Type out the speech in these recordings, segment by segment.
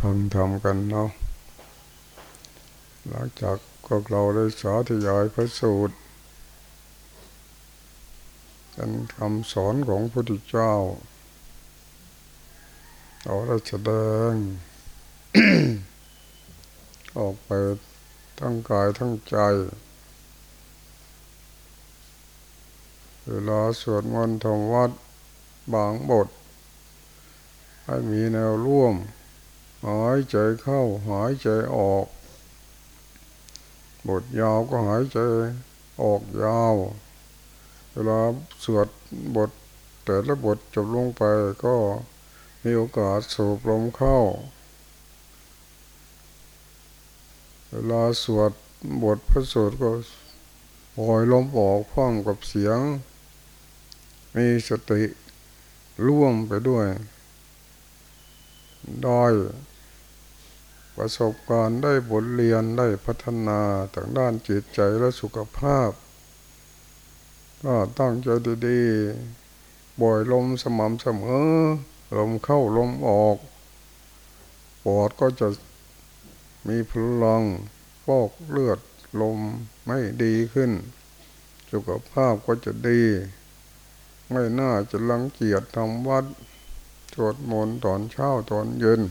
ฟังทำกันเนาะหลังจากพวกเราได้สาธยายพระสูตรเป็นคำสอนของพระพุทธเจ้าเราได้แสดง ออกไปทั้งกายทั้งใจเวลาสวดมนต์ทำวัดบางบท ให้มีแนวร่วม หายใจเข้า หายใจออกบทยาวก็หายใจออกยาว เวลาสวดบทแต่ละบทจบลงไปก็มีโอกาสสูบลมเข้า เวลาสวดบทพระสูตรก็ปล่อยลมออกพร้อมกับเสียง มีสติร่วมไปด้วย ได้ประสบการณ์ได้บทเรียนได้พัฒนาทางด้านจิตใจและสุขภาพ ก็ตั้งใจดีๆบ่อยลมสม่ำเสมอลมเข้าลมออก ปอดก็จะมีพลังฟอกเลือดลมไม่ดีขึ้น สุขภาพก็จะดี ไม่น่าจะลังเกียจทำวัด สวดมนต์ตอนเช้าตอนเย็น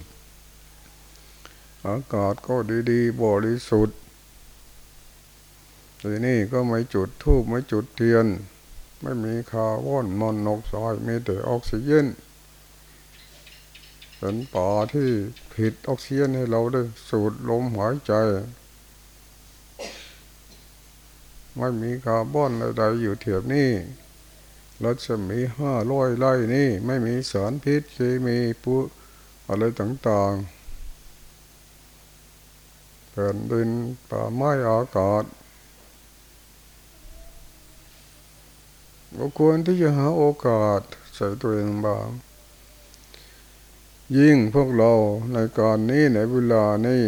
อากาศก็ดีๆบริสุทธิ์ทีนี่ก็ไม่จุดทูบไม่จุดเทียน ไม่มีคาร์บอนมอนอกไซด์มีแต่ออกซิเจนเป็นป่าที่ผิดออกซิเจนให้เราได้สูดลมหายใจ ไม่มีคาร์บอนใดๆอยู่เทียบนี้ รัศมีห้าร้อยไร่นี่ไม่มีสารพิษเคมีปุอะไรต่างๆแผ่นดินป่าไม้อากาศก็ควรที่จะหาโอกาสใส่ตัวเองบ้างยิ่งพวกเราในการนี้ในเวลานี้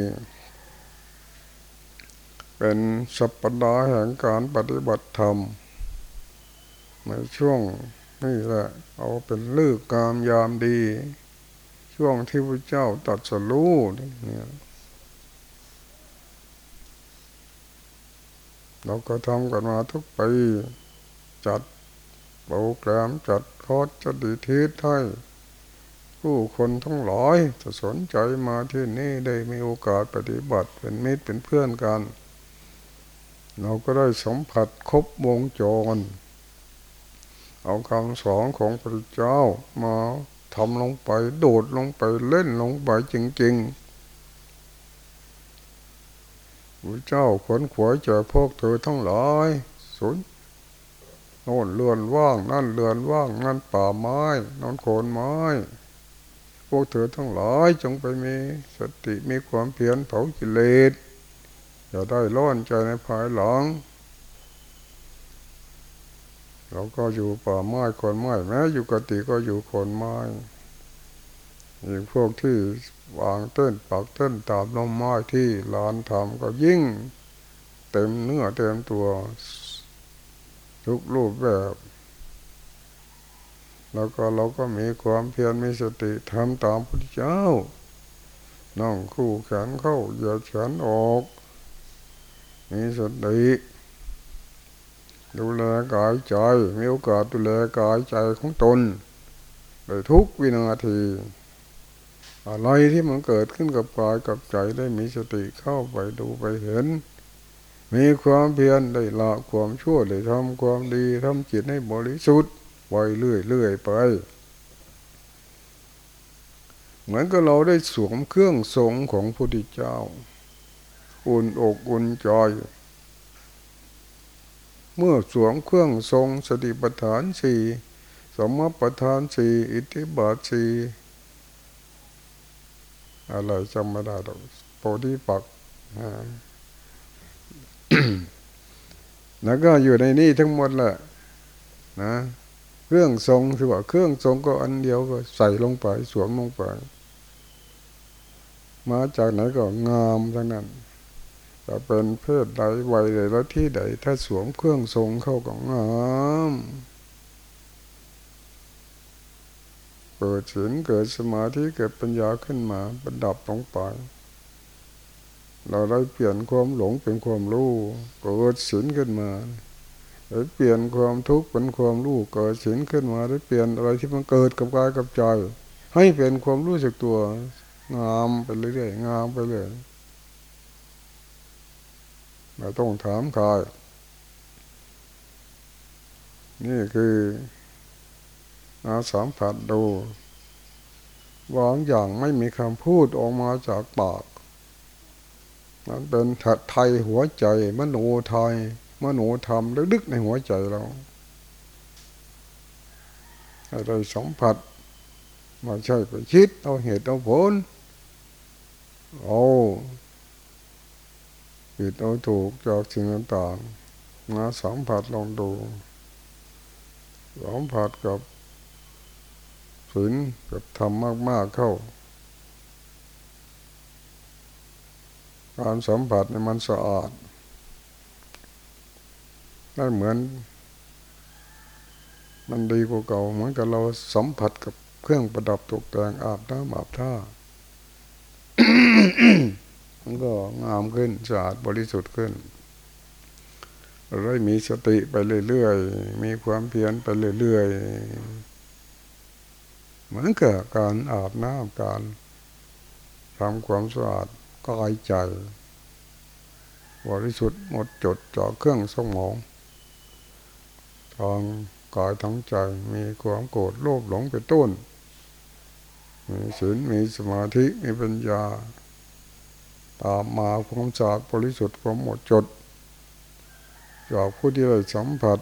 เป็นสัปดาห์แห่งการปฏิบัติธรรม ในช่วงนี่แหละเอาเป็นลืกกามยามดี ช่วงที่พระเจ้าตัดสรู้เนี่ยเราก็ทำกันมาทุกปี จัดโปรแกรมจัดคอร์สจัดดีทีทให้ผู้คนทั้งหลายจะสนใจมาที่นี่ได้มีโอกาสปฏิบัติเป็นมิตรเป็นเพื่อนกัน เราก็ได้สัมผัสครบวงจร เอาคำสอนของพระเจ้ามาทำลงไป โดดลงไปเล่นลงไปจริงๆพระเจ้าขนขวายเจอพวกเธอทั้งหลายสนโน่นเรือนว่าง นั่นเรือนว่างนั่นป่าไม้นั่นโคนไม้ พวกเธอทั้งหลายจงไปมีสติมีความเพียรเผากิเลสอย่าได้ร้อนใจในภายหลัง เราก็อยู่ป่าไม้คนไม้แม้อยู่กติก็อยู่คนไม้อย่างพวกที่วางเต้นปักเต้นตามลมไม้ที่ลานทำก็ยิ่ง เต็มเนื้อเต็มตัว ทุกรูปแบบ แล้วก็เราก็มีความเพียรมีสติทำตามพุทธเจ้านั่งคู่แขนเข้าเหยียดแขนออก มีสติ ดูแลกายใจมีโอกาสดูแลกายใจของตนโดยทุกวินาที อะไรที่มันเกิดขึ้นกับกายกับใจได้มีสติเข้าไปดูไปเห็น มีความเพียรได้ละความชั่วได้ทำความดีทำจิตให้บริสุทธิ์ไว้เรื่อยๆไป เหมือนกับเราได้สวมเครื่องทรงของพระพุทธเจ้า อุ่นอกอุ่นใจ เมื่อสวมเครื่องทรงสติปัฏฐานสี่สมปัฏฐานสี่อิทธิบาทสี่อะไรจำไม่ได้หรอกโพธิปักแล้วก็อยู่ในนี่ทั้งหมดแหละนะเครื่องทรงคือว่าเครื่องทรงก็อันเดียวก็ใส่ลงไปสวมลงไป มาจากไหนก็งามทั้งนั้น จะเป็นเพศใดวัยใดและที่ใด ถ้าสวมเครื่องทรงเข้าก็งามเกิดศีลเกิดสมาธิเกิดปัญญาขึ้นมาบรรดับลงไปเราได้เปลี่ยนความหลงเป็นความรู้เกิดศีลขึ้นมาได้เปลี่ยนความทุกข์เป็นความรู้เกิดศีลขึ้นมาได้เปลี่ยนอะไรที่มันเกิดกับกายกับใจให้เป็นความรู้สึกตัวงามไปเรื่อยๆงามไปเรื่อย เราต้องถามใครนี่คืออาสัมผัสดูวางอย่างไม่มีคำพูดออกมาจากปาก มันเป็นถัดไทยหัวใจ มโนไทย มโนธรรมลึกๆในหัวใจเราอะไรสัมผัสมาใช่ไปคิดเอาเหตุเอาผลเอา ผิดเอาถูกจากสิ่งต่างๆมาสัมผัสลองดูสัมผัสกับศีลกับธรรมมาก ๆเข้า การสัมผัสเนี่ยมันสะอาดได้เหมือน มันดีกว่าเก่า เหมือนกับเราสัมผัสกับเครื่องประดับตกแต่งอาบน้ำอาบท่า มันก็งามขึ้นสะอาดบริสุทธิ์ขึ้นเราได้มีสติไปเรื่อยๆ มีความเพียรไปเรื่อยๆ เหมือนกับการอาบน้ำการทำความสะอาดกายใจ บริสุทธิ์หมดจดจ่อเครื่องสมองทางกายทั้งใจมีความโกรธโลภหลงเป็นต้น มีศีลมีสมาธิมีปัญญา ตามมาความสะอาดบริสุทธิ์ความหมดจดจากผู้ที่ได้สัมผัส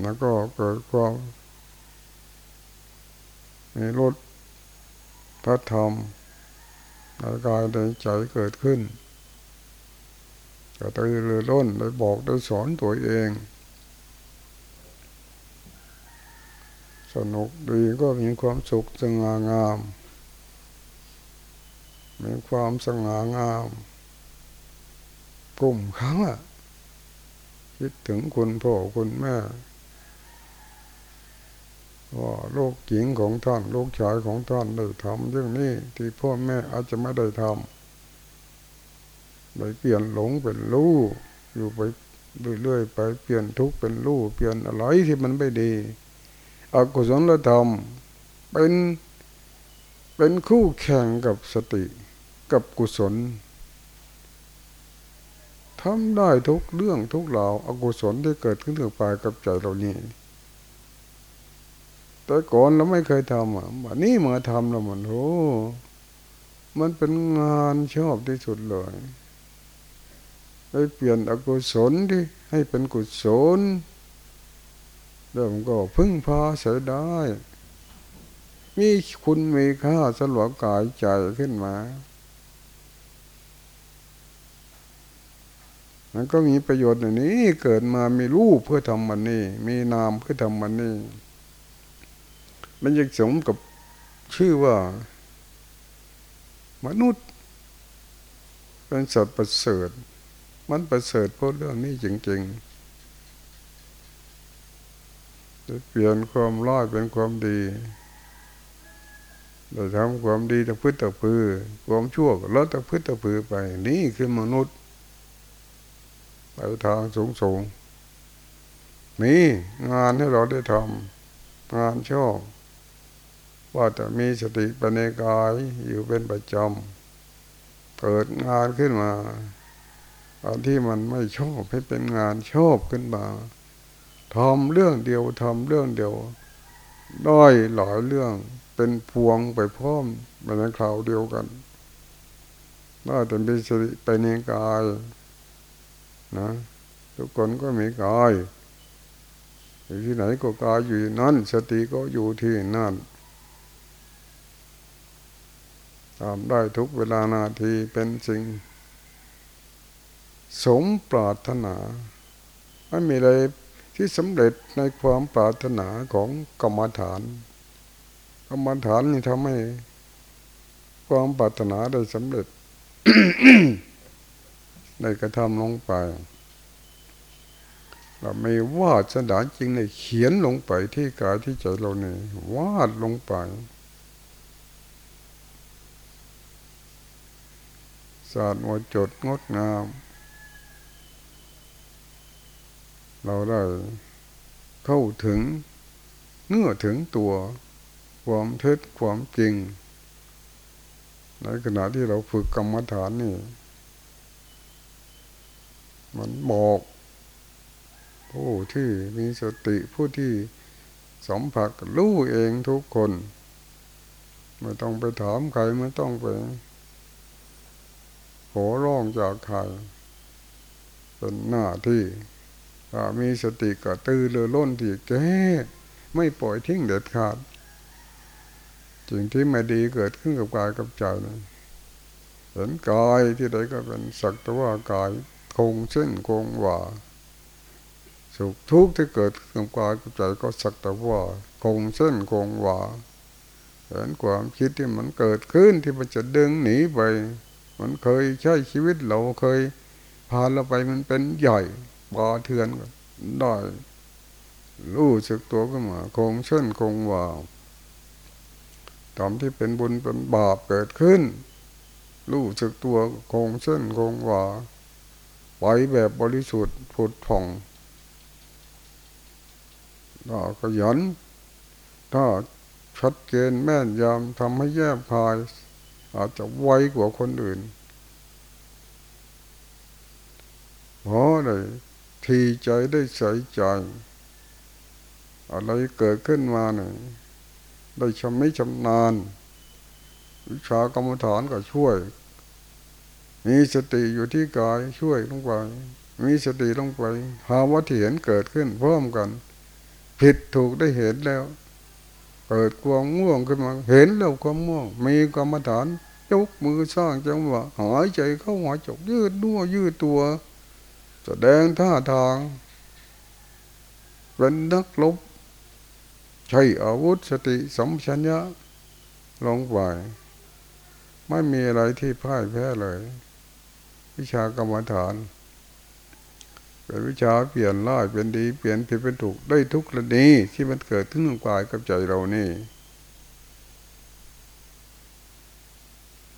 แล้วก็เกิดความมีรถพระธรรมในกายในใจเกิดขึ้นจะตื่นเรือร้นได้บอกได้สอนตัวเอง สนุกดีก็มีความสุขสง่างาม มีความสง่างามกลุ่มครั้งอะคิดถึงคุณพ่อคุณแม่ว่าลูกหญิงของท่านลูกชายของท่านได้ทำเรื่องนี้ที่พ่อแม่อาจจะไม่ได้ทำไปเปลี่ยนหลงเป็นรู้อยู่ไปเรื่อยๆไปเปลี่ยนทุกข์เป็นรู้เปลี่ยนอะไรที่มันไม่ดี อกุศลธรรม เป็นเป็นคู่แข่งกับสติกับกุศลทำได้ทุกเรื่องทุกเหล่าอากุศลที่เกิดขึ้นถึงปลายกับใจเรานี่แต่ก่อนเราไม่เคยทำอะวันนี้มาทำแล้วมันโอ้มันเป็นงานชอบที่สุดเลยไปเปลี่ยนอกุศลที่ให้เป็นกุศล เริ่มก็พึ่งพาเสียได้ มีคุณมีค่าสลวกายใจขึ้นมามันก็มีประโยชน์อย่างนี้เกิดมามีรูปเพื่อทำมันนี่ มีนามเพื่อทำมันนี่ มันยังสมกับชื่อว่า มนุษย์ เป็นสัตว์ประเสริฐ มันประเสริฐเพราะเรื่องนี้จริงๆ เปลี่ยนความร้ายเป็นความดีเราทำความดีตะพื้นตะพือ ความชั่วก็ลดตะพื้นตะพือไป นี่คือมนุษย์ไปทางสูงสูงมีงานให้เราได้ทำงานชอบว่าจะมีสติปัญญกายอยู่เป็นประจำเกิดงานขึ้นมาอันที่มันไม่ชอบให้เป็นงานชอบขึ้นมา ทำเรื่องเดียวทำเรื่องเดียวด้อยหลายเรื่องเป็นพวงไปพร้อมในคราวเดียวกันน่าจะมีสติไปัญญกายนะ ทุกคนก็มีกายอยู่ที่ไหนก็กายอยู่นั่น สติก็อยู่ที่นั่นทำได้ทุกเวลานาทีเป็นสิ่ง สมปรารถนา ไม่มีอะไร ที่สำเร็จในความปรารถนาของกรรมฐาน กรรมฐานนี่ทำให้ความปรารถนาได้สำเร็จได้กระทำลงไป เราไม่วาดสนาจริงเลยเขียนลงไปที่กายที่ใจเราเนี่ยวาดลงไป ศาสตร์มจดงดงาม เราได้เข้าถึงเนื้อถึงตัว ความเท็จความจริง ในขณะที่เราฝึกกรรมฐานนี่ มันบอกผู้ที่มีสติผู้ที่สัมผัสรู้เองทุกคน ไม่ต้องไปถามใครไม่ต้องไปขอร้องจากใครเป็นหน้าที่ มีสติก็ตื่นเรือล้นที่แก้ไม่ปล่อยทิ้งเด็ดขาดสิ่งที่ไม่ดีเกิดขึ้นกับกายกับใจนะเห็นกายที่ใดก็เป็นสักแต่ว่ากายคงเส้นคงว่าสุขทุกข์ที่เกิดขึ้นกับกายกับใจก็สักแต่ว่าคงเส้นคงว่าเห็นความคิดที่มันเกิดขึ้นที่มันจะดึงหนีไป มันเคยใช้ชีวิตเราเคยพาเราไปมันเป็นใหญ่ บาเทือนก็ได้รู้สึกตัวขึ้นมาคงเส้นคงว่าตามที่เป็นบุญเป็นบาปเกิดขึ้น รู้สึกตัวคงเส้นคงว่าไปแบบบริสุทธิ์ผุดผ่องถ้าขยันถ้าชัดเจนแม่นยำทำให้แยบคาย อาจจะไวกว่าคนอื่นเพราะเลย ทีใจได้ใส่ใจ อะไรเกิดขึ้นมาเนี่ยได้ชำไม่ชำนาญ วิชากรรมฐานก็ช่วย มีสติอยู่ที่กายช่วยลงไป มีสติลงไปภาวะที่เห็นเกิดขึ้นพร้อมกัน ผิดถูกได้เห็นแล้ว เกิดความง่วงขึ้นมาเห็นแล้วความง่วง มีกรรมฐานยกมือสร้างจังหวะหายใจเข้าหายจกยืดดั้วยืดตัว แสดงท่าทาง เป็นนักลบ ใช้อาวุธสติสัมชัญญะลงไปไม่มีอะไรที่พ่ายแพ้เลย วิชากรรมฐาน เป็นวิชาเปลี่ยนร้ายเป็นดีเปลี่ยนผิดเป็นถูกได้ทุกระดีที่มันเกิดขึ้นกายกับใจเรานี่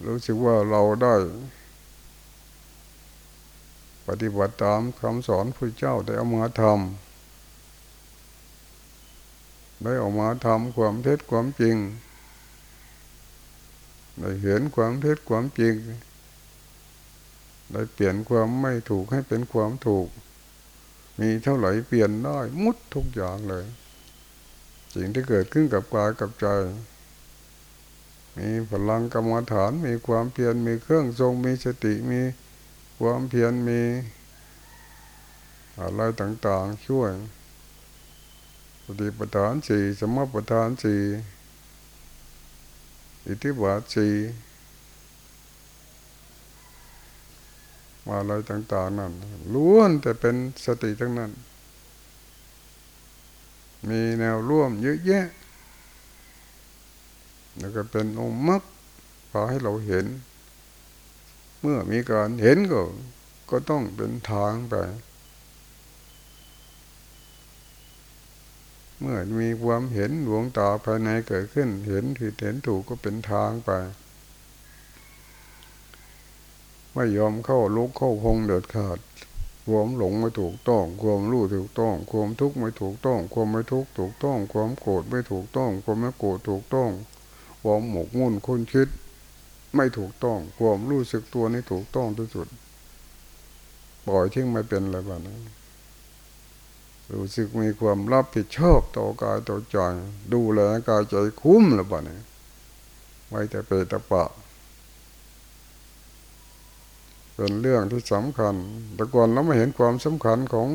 รู้สึกว่าเราได้ ปฏิบัติตามคำสอนพระเจ้าได้เอามาทำได้ออกมาทำความเท็จความจริง ได้เห็นความเท็จความจริง ได้เปลี่ยนความไม่ถูกให้เป็นความถูก มีเท่าไหร่เปลี่ยนได้มุดทุกอย่างเลย สิ่งที่เกิดขึ้นกับกายกับใจมีพลังกรรมฐานมีความเพียรมีเครื่องทรงมีสติมี ความเพียรมี อะไรต่างๆช่วยปฏิปทานสี่สมปทานสี่อิทธิบาทสี่มาอะไรต่าง ๆ นั่นล้วนแต่เป็นสติทั้งนั้น มีแนวร่วมเยอะแยะ แล้วก็เป็นองค์มรรคพาให้เราเห็น เมื่อมีการเห็นก็ ก็ต้องเป็นทางไป เมื่อมีความเห็นดวงตาภายในเกิดขึ้น เห็นผิดเห็นถูกก็เป็นทางไป ไม่ยอมเข้าลุกเข้าพงเด็ดขาดความหลงไม่ถูกต้อง ความรู้ถูกต้อง ความทุกข์ไม่ถูกต้อง ความไม่ทุกข์ถูกต้อง ความโกรธไม่ถูกต้อง ความไม่โกรธถูกต้อง ความหมกมุ่นคุ้นคิด ไม่ถูกต้องความรู้สึกตัวนี่ถูกต้องที่สุด ปล่อยทิ้งไม่เป็นอะไรบ้างนะรู้สึกมีความรับผิดชอบต่อกายต่อใจดูแลกายใจคุ้มแล้วบ้างนะไว้แต่เปตะปะ เป็นเรื่องที่สำคัญ แต่ก่อนเราไม่เห็นความสำคัญของ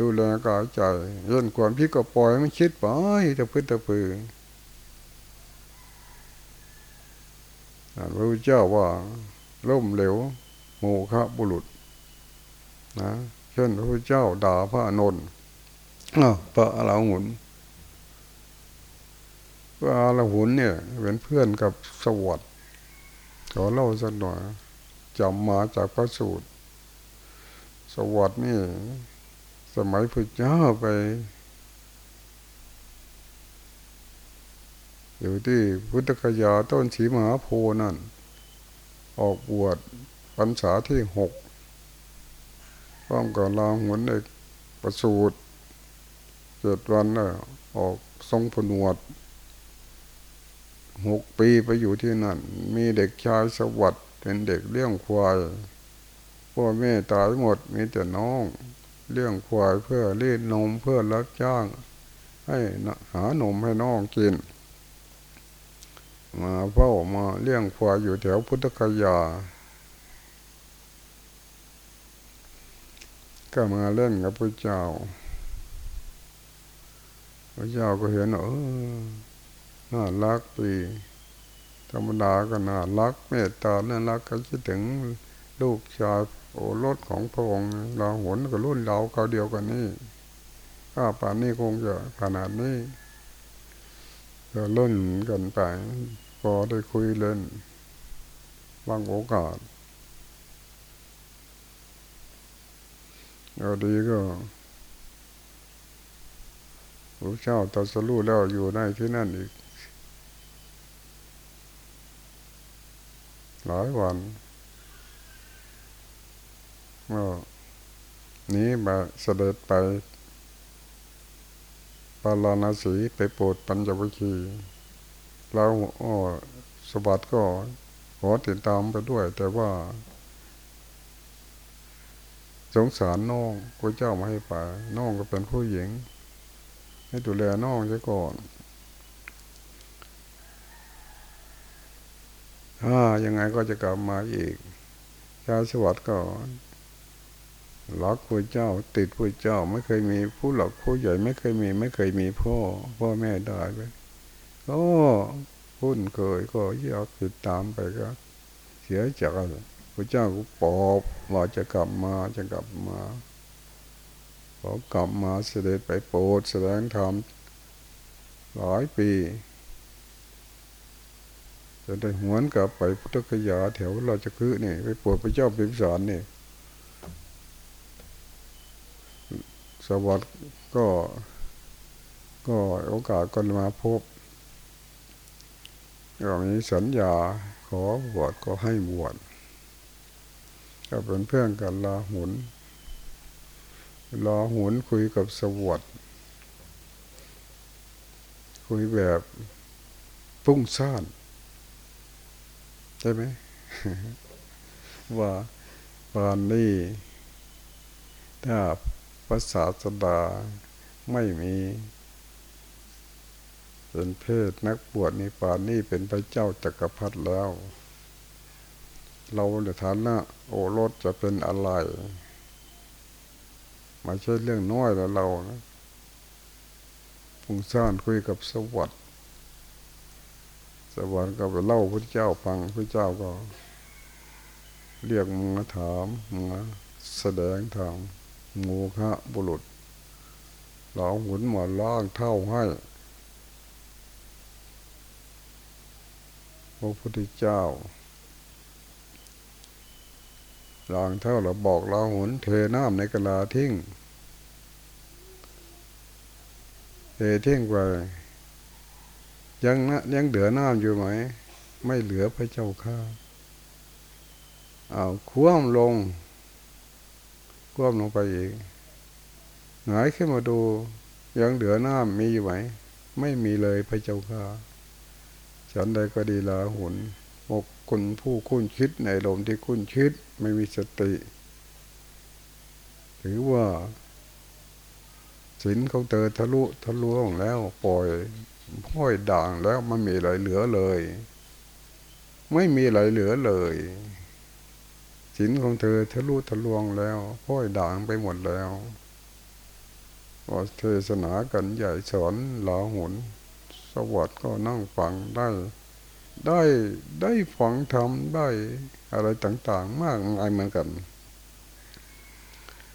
ดูแลกายใจเรื่องความพิก็ปล่อยมันคิดไปแต่พื้นแต่พื้น พระพุทธเจ้าว่าล่มเหลวโมฆะบุรุษนะเช่นพระพุทธเจ้าด่าพระนนท์พระอรหุนพระอรหุนเนี่ยเป็นเพื่อนกับสวัสดิ์ขอเล่าสักหน่อยจำมาจากพระสูตร สวัสดิ์นี่ สมัยพระเจ้าไป อยู่ที่พุทธคยาต้นสีมหาโพนั่น ออกบวชพรรษาที่หกพร้อมกับลาหุนเอกประสูตรเจ็ดวันแล้วออกทรงผนวดหกปีไปอยู่ที่นั่น มีเด็กชายสวัสด์เป็นเด็กเลี้ยงควายพ่อแม่ตายหมดมีแต่น้องเลี้ยงควายเพื่อเลี้ยนมเพื่อรับจ้าง ให้หานมให้น้องกิน มาเฝ้ามาเลี้ยงควายอยู่แถวพุทธคยา ก็มาเล่นกับพระเจ้า พระเจ้าก็เห็นเออน่ารักดีธรรมดาก็น่ารักเมตตาน่ารักก็คิดถึงลูกชายโอรสของพระองค์เราหนกับรุ่นเราเขาเดียวกันนี่ถ้าป่านนี้คงจะขนาดนี้ จะเล่นกันไป พอได้คุยเล่นบางโอกาสเอาดีก็พระเจ้าตรัสรู้แล้วอยู่ในที่นั่นอีก หลายวันก็นี้มาเสด็จไป ปาลานาสีไปโปรดปัญจวิคีแล้วอ๋อสบัดก็ขอติดตามไปด้วย แต่ว่า สงสารน้องพระเจ้ามาให้ไปน้องก็เป็นผู้หญิง ให้ดูแลน้องซะก่อนถ้ายังไงก็จะกลับมาอีกชาสวัสดิ์ก็ รักพระเจ้า ติดพระเจ้าไม่เคยมีผู้หลักผู้ใหญ่ไม่เคยมี ไม่เคยมีพ่อ พ่อแม่ได้ไปก็พุ่นเคยก็อยากติดตามไปก็ เสียใจพระเจ้าก็ปอบว่าจะกลับมาจะกลับมาพอกลับมาเสด็จไปโปรดแสดงธรรมหลายปีจะได้หวนกลับไปพุทธคยาแถวเราจะคือนี่ ไปโปรดพระเจ้าพิมสารนี่ สวัสดิ์ก็ ก็โอกาสก็มาพบก็มีสัญญาขอบวชก็ให้บวชก็เป็นเพื่อนกันลาหุนลาหุนคุยกับสวัสดิ์คุยแบบฟุ้งซ่านใช่ไหมว่าปานนี้ถ้า ภาษาสดาไม่มีเป็นเพศนักบวชในป่านนี้เป็นพระเจ้าจักรพรรดิแล้ว เราในฐานะโอรสจะเป็นอะไรไม่ใช่เรื่องน้อยแล้วเรานะพุงซ่านคุยกับสวัสดิ์สวัสดิ์ก็ไปเล่าพระเจ้าฟังพระเจ้าก็ เรียกมาถามมาแสดงธรรม งูคะบุรุษหลองหุนหมอล่างเท่าให้พระพุทธเจ้าลางเท่าเราบอกเราหุนเทน้ำในกระลาทิ้งเททิ้งไปยังนะยังเหลือน้ำอยู่ไหม ไม่เหลือพระเจ้าข้าเอาคว่ำลง คว่ำลงไปอีกหงายขึ้นมาดู ยังเหลือน้ำมีอยู่ไหม ไม่มีเลยพระเจ้าข้าฉันใดก็ดีลาหุนอกคนผู้คุ้นคิดในลมที่คุ้นคิดไม่มีสติ ถือว่าสินเขาเตอทะลุทะลวงแล้วปล่อยพ่อยด่างแล้วไมันมีอะไรเหลือเลย ไม่มีอะไรเหลือเลย สินของเธอทะลุทะลวงแล้วพ่อยด่างไปหมดแล้วก็เทศนากันใหญ่สอนหลาหุน สวัสด์ก็นั่งฟังได้ ได้ได้ฟังธรรมได้อะไรต่างๆ มากมายเหมือนกัน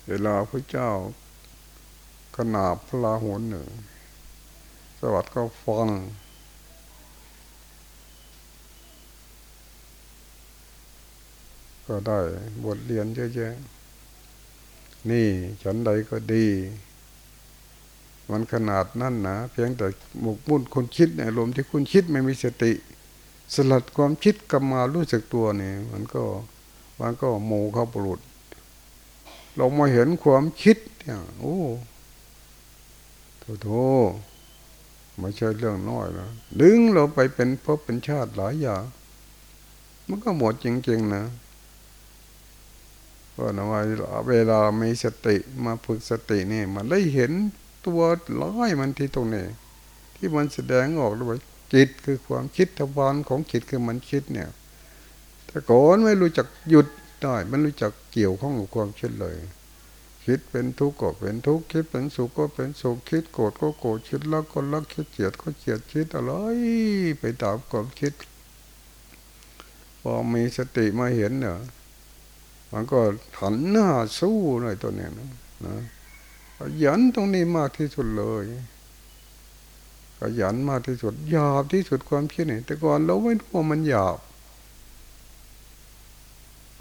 เวลาพระเจ้าขนาบพระลาหุนหนึ่ง สวัสด์ก็ฟัง ก็ได้บทเรียนเยอะแยะ นี่ฉันใดก็ดี มันขนาดนั่นนะเพียงแต่หมกมุ่นคุณคิดในลมที่คุณคิดไม่มีสติ สลัดความคิดกลับมารู้สึกตัวนี่มันก็มันก็โมเข้าปลุดเรามาเห็นความคิดเนี่ยโอ้โถโถไม่ใช่เรื่องน้อยนะดึงเราไปเป็นพบเป็นชาติหลายอย่างมันก็หมดจริงๆนะ ก็นะว่าเวลามีสติมาฝึกสตินี่ มันได้เห็นตัวร้อยมันที่ตรงนี้ ที่มันแสดงออกด้วยจิตคือความคิดทวารของจิตคือมันคิดเนี่ยแต่ก่อนไม่รู้จักหยุดได้มันรู้จักเกี่ยวข้องกับความคิดเลย คิดเป็นทุกข์ก็เป็นทุกข์คิดเป็นสุขก็เป็นสุขคิดโกรธก็โกรธคิดรักก็รักคิดเกลียดก็เกลียดคิดอะไรไปตามความคิด พอมีสติมาเห็นเนี่ย มันก็หันหน้าสู้หน่อยตัวเนี้ยนะนะขยันตรงนี้มากที่สุดเลยขยันมากที่สุดหยาบที่สุดความคิดนี่แต่ก่อนเราไม่รู้ว่ามันหยาบ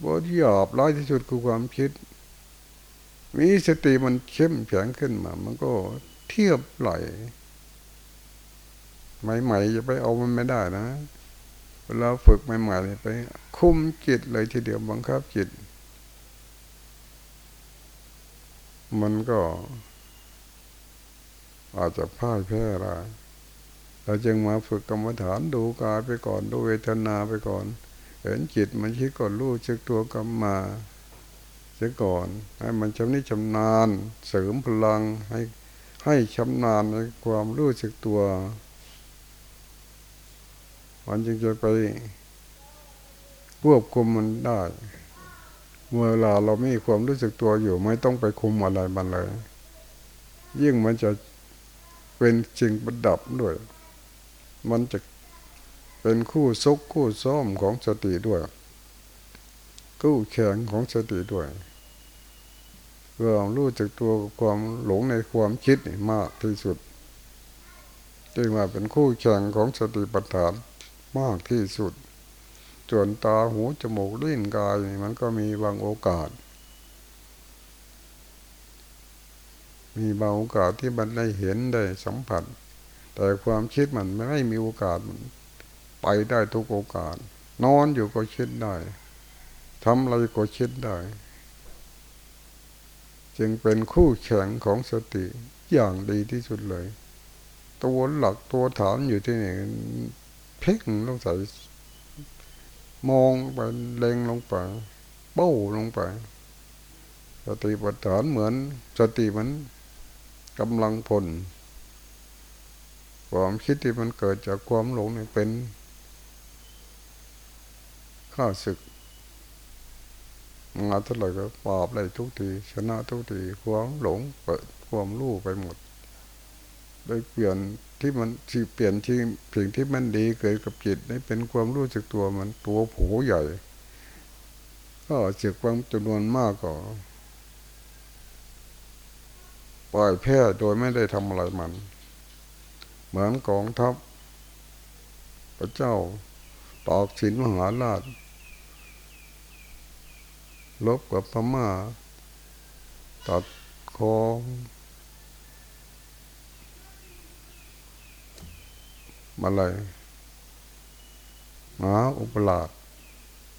ว่าหยาบร้ายที่สุดคือความคิด มีสติมันเข้มแข็งขึ้นมา มันก็เทียบไหลใหม่ๆจะไปเอามันไม่ได้นะ เวลาฝึกใหม่ๆไป คุมจิตเลยทีเดียวบังคับจิต มันก็ อาจจะพ่ายแพ้ได้เราจึงมาฝึกกรรมฐานดูกายไปก่อนดูเวทนาไปก่อน เห็นจิตมันคิดก่อนรู้เช็คตัวกรรมมาเสียก่อน ให้มันชำนิชำนาญ เสริมพลังให้ให้ชำนาญในความรู้สึกตัว มันจึงจะไปควบคุมมันได้ เมื่อเวลาเราไม่มีความรู้สึกตัวอยู่ ไม่ต้องไปคุมอะไรมันเลย ยิ่งมันจะเป็นสิ่งประดับด้วย มันจะเป็นคู่ซกคู่ซ้อมของสติด้วยคู่แข่งของสติด้วยความรู้จักตัวความหลงในความคิดมากที่สุดจึงว่าเป็นคู่แข่งของสติปัฏฐานมากที่สุด ส่วนตาหูจมูกลิ้นกายมันก็มีบางโอกาส มีบางโอกาสที่มันได้เห็นได้สัมผัส แต่ความคิดมันไม่มีโอกาสไปได้ทุกโอกาส นอนอยู่ก็คิดได้ทำอะไรก็คิดได้ จึงเป็นคู่แข่งของสติอย่างดีที่สุดเลย ตัวหลักตัวฐานอยู่ที่นี่เพ่งลงใส่ มองไปเล็งลงไปเป้าลงไป สติปัฏฐานเหมือน สติมันกำลังพลความคิดที่มันเกิดจากความหลงนี่เป็นข้าศึกมาเท่าไหร่ก็ปราบได้ทุกทีชนะทุกทีความหลงเปิดความรู้ไปหมด ได้เปลี่ยน ที่มันที่เปลี่ยนที่สิ่งที่มันดีเกิดกับจิตนี่เป็นความรู้สึกตัวมันตัวผูใหญ่ ก็เสียความจำนวนมากก็ปล่อยแพ้โดยไม่ได้ทำอะไรมัน เหมือนกองทัพ พระเจ้าตอกสินมหาราชลบกับพม่าตัดคอ มาเลยหมาอุปราช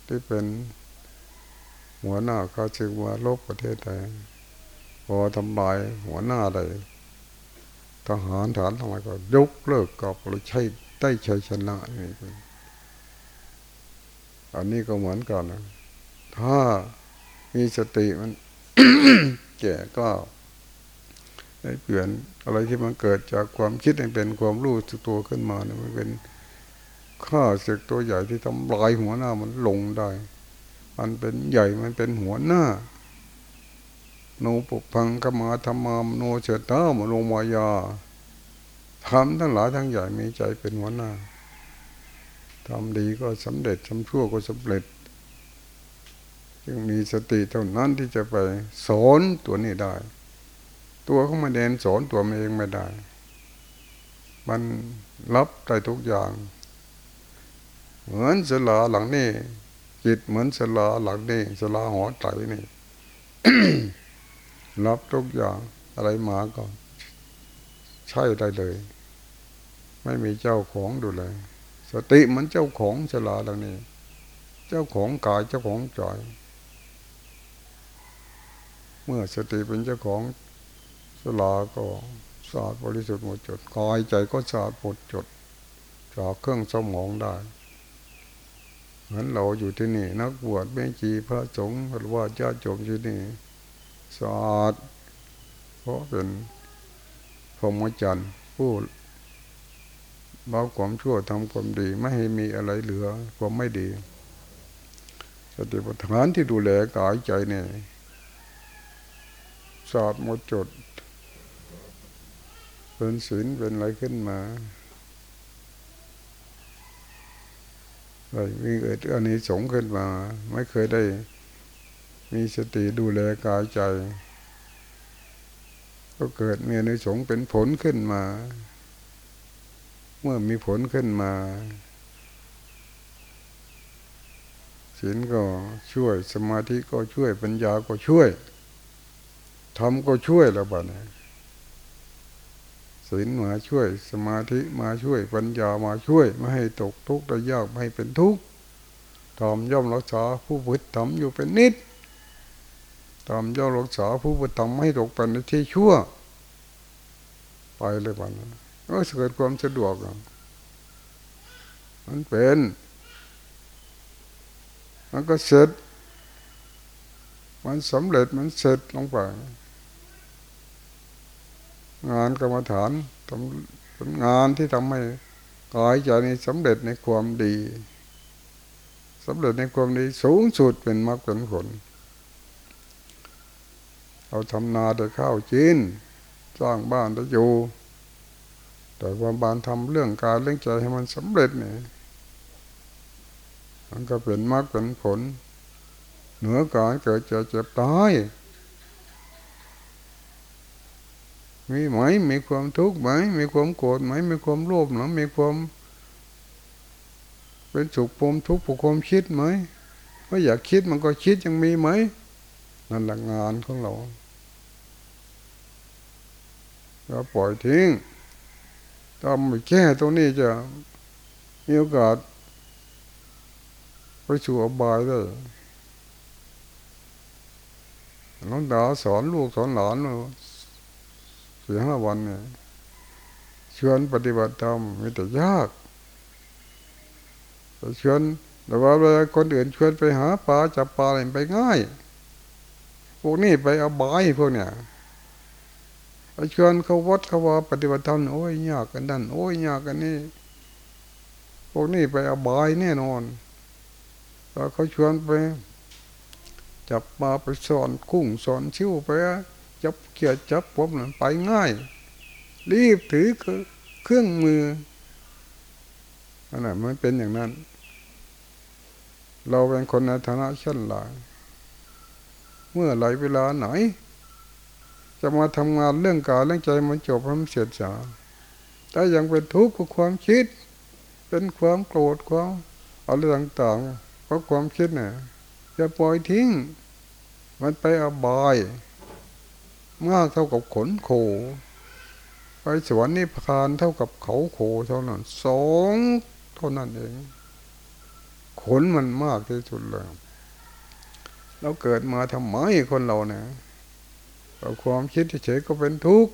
ที่เป็นหัวหน้าข้าศึกว่าโลบประเทศไทยพอทำลายหัวหน้าใดทหารฐานทำไมก็ยกเลิกกับหรือใช้ได้ชัยชนะนี่อันนี้ก็เหมือนกันนะถ้ามีสติมันแก่ก็ ได้เปลี่ยนอะไรที่มันเกิดจากความคิดให้เป็นความรู้สึกตัวขึ้นมาเนี่ยมันเป็นข้าศึกตัวใหญ่ที่ทำลายหัวหน้ามันลงได้ มันเป็นใหญ่มันเป็นหัวหน้าโนปุพังกมาธรรมามโนเฉตามโนมายาทำทั้งหลายทั้งใหญ่มีใจเป็นหัวหน้าทำดีก็สำเร็จทำชั่วก็สำเร็จ จึงมีสติเท่านั้นที่จะไปสอนตัวนี้ได้ ตัวเขามาเดินสอนตัวมันเองไม่ได้ มันรับได้ทุกอย่าง เหมือนสลาหลังนี้จิตเหมือนสลาหลังนี้สลาหอใจนี่รับทุกอย่างอะไรมาก่อนใช่ได้เลย ไม่มีเจ้าของดูเลย สติเหมันเจ้าของฉลาดแล้วนี่เจ้าของกายเจ้าของใจเมื่อสติเป็นเจ้าของ ฉลาก็สะอาดบริสุทธิ์หมดจดกายใจก็สะอาดหมดจดจากเครื่องสมองได้ เหมือนเราอยู่ที่นี่ นักบวชแม่จีพระสงฆ์หรือว่าญาติโยมที่นี่สะอาดเพราะเป็นพรหมจรรย์ผู้ละความชั่วทำความดี ไม่ให้มีอะไรเหลือความไม่ดีสติปัฏฐานที่ดูแลกายใจเนี่ยสาดหมดจด เป็นศีลเป็นอะไรขึ้นมาเลยมีเกิดอันนี้สงขึ้นมา ไม่เคยได้ มีสติดูแลกายใจ ก็เกิดมีอนนี้สงเป็นผลขึ้นมา เมื่อมีผลขึ้นมาศีลก็ช่วยสมาธิก็ช่วยปัญญาก็ช่วยทำก็ช่วยแล้วบ้านี้ ศีลมาช่วย สมาธิมาช่วย ปัญญามาช่วย ไม่ให้ตกทุกข์และยากไม่ให้เป็นทุกข์ทำย่อมรักษาผู้บุตรทำอยู่เป็นนิดทำย่อมรักษาผู้บุตรทำให้ตกเป็นที่ชั่ว ไปเลยบ้านี้ก็เกิดความสะดวกมันเป็นมันก็เสร็จ มันสำเร็จมันเสร็จลงไป งานกรรมฐานเป็นงานที่ทำให้กายใจนี้สำเร็จในความดีสำเร็จในความดีสูงสุดเป็นมรรคผลผลเราทำนาได้ข้าวจินสร้างบ้านได้อยู่ แต่ว่าบานทำเรื่องการเรื่องใจให้มันสำเร็จเนี่ยมันก็เป็นมรรคเป็นผล เหนือการเกิดเจ็บเจ็บตาย มีไหมมีความทุกข์ไหมมีความโกรธไหมมีความโลภหรือมีความ เป็นสุขปมทุกข์ผูกความคิดไหมไม่อยากคิดมันก็คิดยังมีไหมนั่นหละงานของเราเราปล่อยทิ้งถ้าไม่แก้ตรงนี้จะมีโอกาสไปสู่อบายได้น้องดาสอนลูกสอนหลาน สี่ห้าวันเนี่ยชวนปฏิบัติธรรมมีแต่ยากชวนแต่ว่าเวลาคนอื่นชวนไปหาปลาจับปลาอะไรไปง่ายพวกนี้ไปเอาบายพวกเนี่ยชวนเขาวัดเขาว่าปฏิบัติธรรมโอ้ยยากกันนั่นโอ้ยยากกันนี่พวกนี้ไปเอาบายแน่นอนแล้วเขาชวนไป จับปลาไปสอนกุ้งสอนชิวไป จับเกียร์จับผมนั้นไปง่าย รีบถือเครื่องมืออันนั้นมันเป็นอย่างนั้น เราเป็นคนในฐานะชั้นหลายเมื่อไหลเวลาไหน จะมาทำงานเรื่องกายเรื่องใจมันจบมันเสียจาถ้ายังเป็นทุกข์กับความคิด เป็นความโกรธความอะไรต่างๆเพราะความคิดเนี่ยจะปล่อยทิ้ง มันไปอบาย มากเท่ากับขนโค ไปสวรรค์นิพพานเท่ากับเขาโคเท่านั้นสองเท่านั้นเอง ขนมันมากที่สุดเลยเราเกิดมาทำไมคนเราเนี่ยเอาความคิดเฉยก็เป็นทุกข์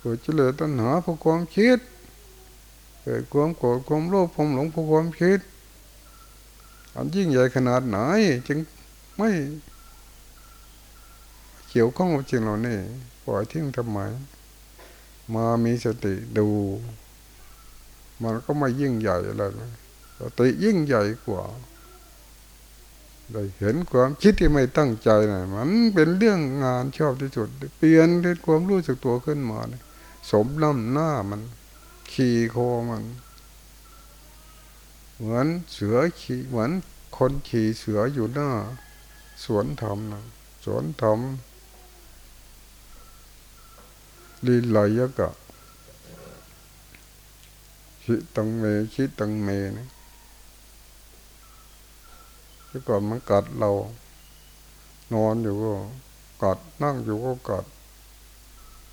เกิดเฉลยตัณหาเพราะความคิด เกิดความโกรธความโลภความหลงเพราะความคิดอันยิ่งใหญ่ขนาดไหน จึงไม่ เกี่ยวข้องกับจริงเรานี่ปล่อยทิ้งทำไมมามีสติดู มันก็ไม่ยิ่งใหญ่อะไรสติยิ่งใหญ่กว่าได้เห็นความคิดที่ไม่ตั้งใจนะมันเป็นเรื่องงานชอบที่สุด เปลี่ยนเป็นความรู้สึกตัวขึ้นมานี่ยสมน้ำหน้ามัน ขี่โคมัน เหมือนเสือขี่เหมือนคนขี่เสืออยู่หน้า สวนธรรมนะสวนธรรม ลีลายกะชิตังเมชิตังเมนะที่ก่อนมันกัดเรา นอนอยู่ก็กัดนั่งอยู่ก็กัด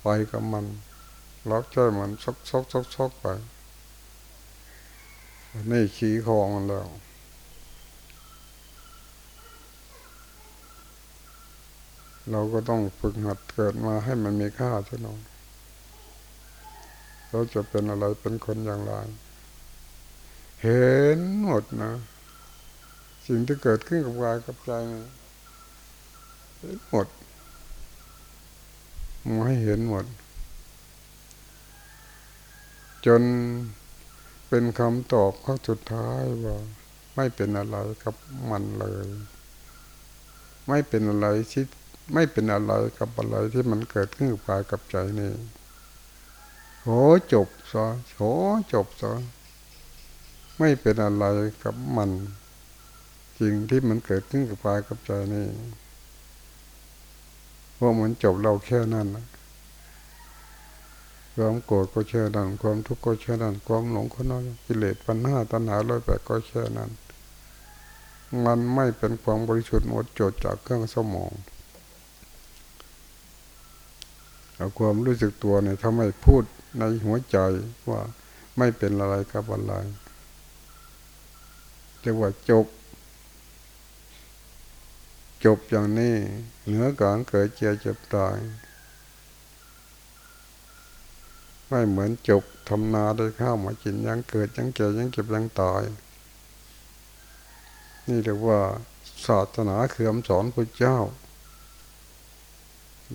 ไปกับมันรักใช่มันซกซกซกซกไปนี่ขี้คองมันแล้วเราก็ต้องฝึกหัดเกิดมาให้มันมีค่าใช่ไหม เราจะเป็นอะไรเป็นคนอย่างไร เห็นหมดนะ สิ่งที่เกิดขึ้นกับกายกับใจเห็นหมดมาให้เห็นหมด จนเป็นคำตอบข้อสุดท้ายว่า ไม่เป็นอะไรกับมันเลย ไม่เป็นอะไรที่ไม่เป็นอะไรกับอะไรที่มันเกิดขึ้นกับกายกับใจนี่ โหจบซะโหจบซะไม่เป็นอะไรกับมันจริงที่มันเกิดขึ้นกับกายกับใจนี่เพรามันจบเราแค่นั้นนะความโกรธก็แค่นั้น ความทุกข์ก็แค่นั้น ความหลงก็นั้นกิเลสปัญหาตัณหาร้อยแปดก็แค่นั้น มันไม่เป็นความบริสุทธิ์หมดจดจากเครื่องสมองเอาความรู้สึกตัวเนี่ยทำให้พูด ในหัวใจว่าไม่เป็นอะไรกับอะไรเรียกว่าจบ จบอย่างนี้ เหนือการเกิดเจ็บเจ็บตาย ไม่เหมือนจบทำนาได้ข้าวมากินยังเกิดยังเก่ยังเก็บยังตาย นี่เรียกว่าศาสนาคือคำสอนพระเจ้า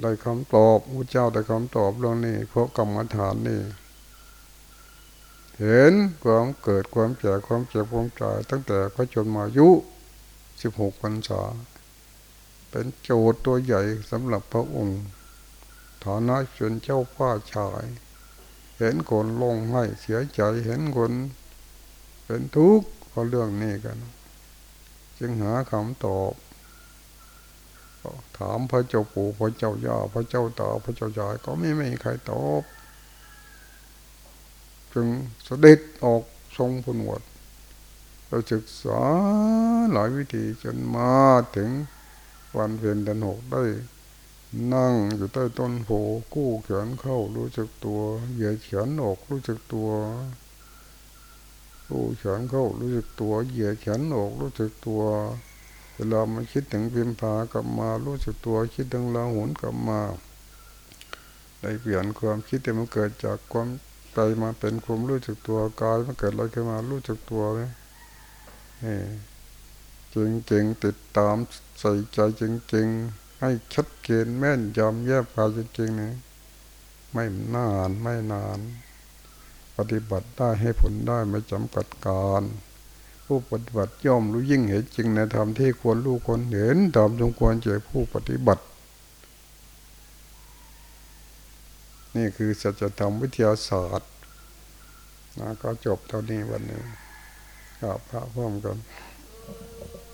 ได้คำตอบพระเจ้าได้คำตอบเรื่องนี้เพราะกรรมฐานนี่ เห็นความเกิดความแก่ความเจ็บความตายตั้งแต่พระชนมายุสิบหกพรรษา เป็นโจทย์ตัวใหญ่สำหรับพระองค์ฐานะชนเจ้าพ้าชาย เห็นคนลงให้เสียใจเห็นคนเป็นทุกข์เพราะเรื่องนี้กัน จึงหาคำตอบ ถามพระเจ้าปู่พระเจ้าย่าพระเจ้าตาพระเจ้ายายก็ไม่ไมีใครตอบจึงเสด็จออกทรงผนวดเราศึกษาหลายวิธีจนมาถึงวันเพ็ญเดือนหกได้ นั่งอยู่ใต้ต้นโพกู้เขียนเข้ารู้จักตัวเหยียดเขียนออกรู้จักตัวกู้เขียนเข้ารู้จักตัวเหยียดเขียนออกรู้จักตัว เวลามันคิดถึงพิมพากลับมารู้สึกตัวคิดถึงลาหุนกลับมา ได้เปลี่ยนความคิดที่มันเกิดจากความใจมาเป็นความรู้สึกตัวกายมันเกิดอะไรขึ้นมารู้สึกตัวไหมจริงจริงติดตามใส่ใจจริงจริงให้ชัดเจนแม่นยำแยบกายจริงจริงนี่ไม่นานไม่นาน ปฏิบัติได้ให้ผลได้ไม่จำกัดการ ผู้ปฏิบัติย่อมรู้ยิ่งเห็นจริงในธรรมที่ควรรู้ควรเห็นตามสมควรเจผู้ปฏิบัติ นี่คือสัจธรรมวิทยาศาสตร์นะก็จบเท่านี้วันนี้กับพระพร้อมกัน